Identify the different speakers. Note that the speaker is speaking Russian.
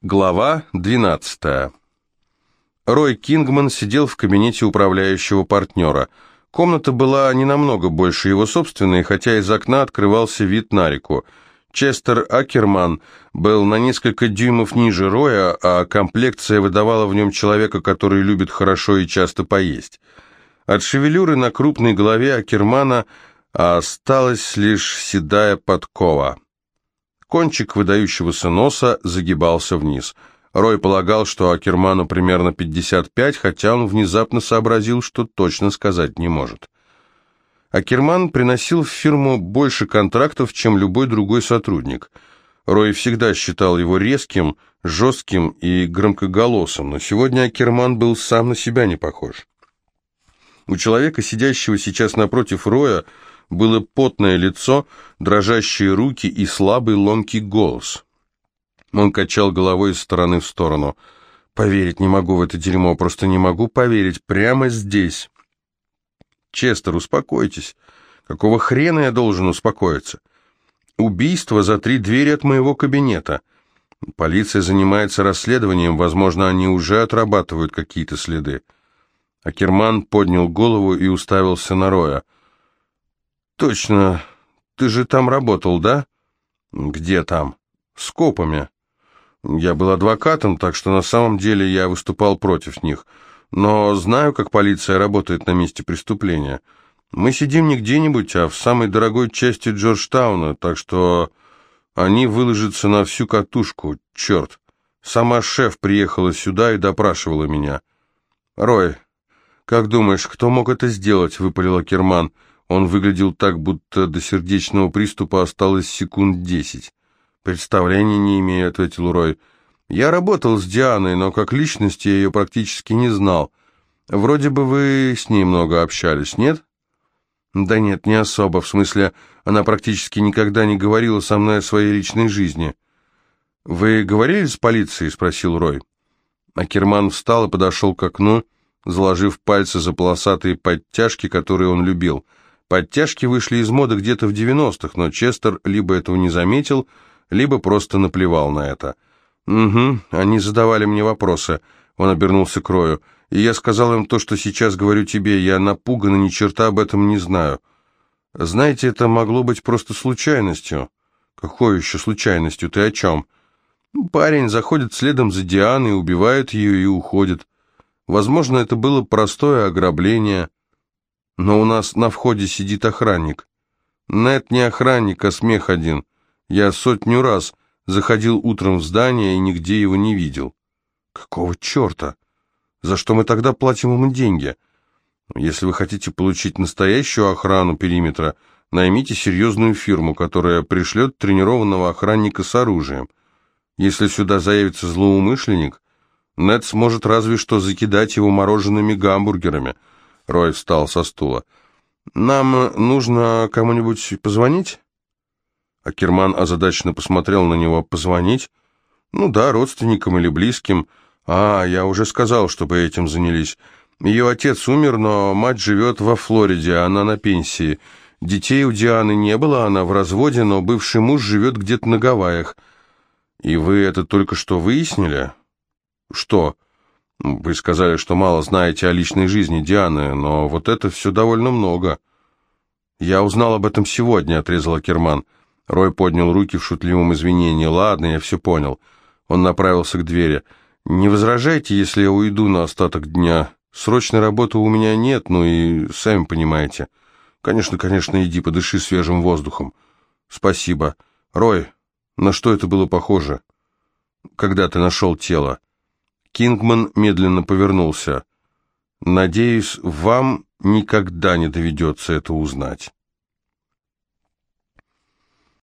Speaker 1: Глава 12. Рой Кингман сидел в кабинете управляющего партнера. Комната была не намного больше его собственной, хотя из окна открывался вид на реку. Честер Акерман был на несколько дюймов ниже Роя, а комплекция выдавала в нем человека, который любит хорошо и часто поесть. От шевелюры на крупной голове Акермана осталась лишь седая подкова. Кончик выдающегося носа загибался вниз. Рой полагал, что Акерману примерно 55, хотя он внезапно сообразил, что точно сказать не может. Акерман приносил в фирму больше контрактов, чем любой другой сотрудник. Рой всегда считал его резким, жестким и громкоголосым, но сегодня Акерман был сам на себя не похож. У человека, сидящего сейчас напротив Роя, было потное лицо, дрожащие руки и слабый ломкий голос. Он качал головой из стороны в сторону. «Поверить не могу в это дерьмо, просто не могу поверить, прямо здесь». «Честер, успокойтесь. Какого хрена я должен успокоиться? Убийство за три двери от моего кабинета. Полиция занимается расследованием, возможно, они уже отрабатывают какие-то следы». Акерман поднял голову и уставился на Роя. «Точно. Ты же там работал, да?» «Где там?» «С копами». «Я был адвокатом, так что на самом деле я выступал против них. Но знаю, как полиция работает на месте преступления. Мы сидим не где-нибудь, а в самой дорогой части Джорджтауна, так что они выложатся на всю катушку, черт. Сама шеф приехала сюда и допрашивала меня». «Рой, как думаешь, кто мог это сделать?» — выпалила Керман. «Керман». Он выглядел так, будто до сердечного приступа осталось секунд десять. «Представления не имею», — ответил Рой. «Я работал с Дианой, но как личность я ее практически не знал. Вроде бы вы с ней много общались, нет?» «Да нет, не особо. В смысле, она практически никогда не говорила со мной о своей личной жизни». «Вы говорили с полицией?» — спросил Рой. Акерман встал и подошел к окну, заложив пальцы за полосатые подтяжки, которые он любил — Подтяжки вышли из моды где-то в 90-х, но Честер либо этого не заметил, либо просто наплевал на это. «Угу, они задавали мне вопросы», — он обернулся к Рою. «И я сказал им то, что сейчас говорю тебе, я напуган и ни черта об этом не знаю. Знаете, это могло быть просто случайностью». «Какой еще случайностью? Ты о чем?» «Парень заходит следом за Дианой, убивает ее и уходит. Возможно, это было простое ограбление». Но у нас на входе сидит охранник. Нет, не охранник, а смех один. Я сотню раз заходил утром в здание и нигде его не видел. Какого черта? За что мы тогда платим ему деньги? Если вы хотите получить настоящую охрану периметра, наймите серьезную фирму, которая пришлет тренированного охранника с оружием. Если сюда заявится злоумышленник, Нед сможет разве что закидать его морожеными гамбургерами – Рой встал со стула. «Нам нужно кому-нибудь позвонить?» Акерман озадаченно посмотрел на него. «Позвонить? Ну да, родственникам или близким. А, я уже сказал, чтобы этим занялись. Ее отец умер, но мать живет во Флориде, она на пенсии. Детей у Дианы не было, она в разводе, но бывший муж живет где-то на Гавайях. И вы это только что выяснили?» «Что?» Вы сказали, что мало знаете о личной жизни Дианы, но вот это все довольно много. Я узнал об этом сегодня, отрезал Керман. Рой поднял руки в шутливом извинении. Ладно, я все понял. Он направился к двери. Не возражайте, если я уйду на остаток дня. Срочной работы у меня нет, ну и сами понимаете. Конечно, конечно, иди, подыши свежим воздухом. Спасибо. Рой, на что это было похоже? Когда ты нашел тело? Кингман медленно повернулся. «Надеюсь, вам никогда не доведется это узнать».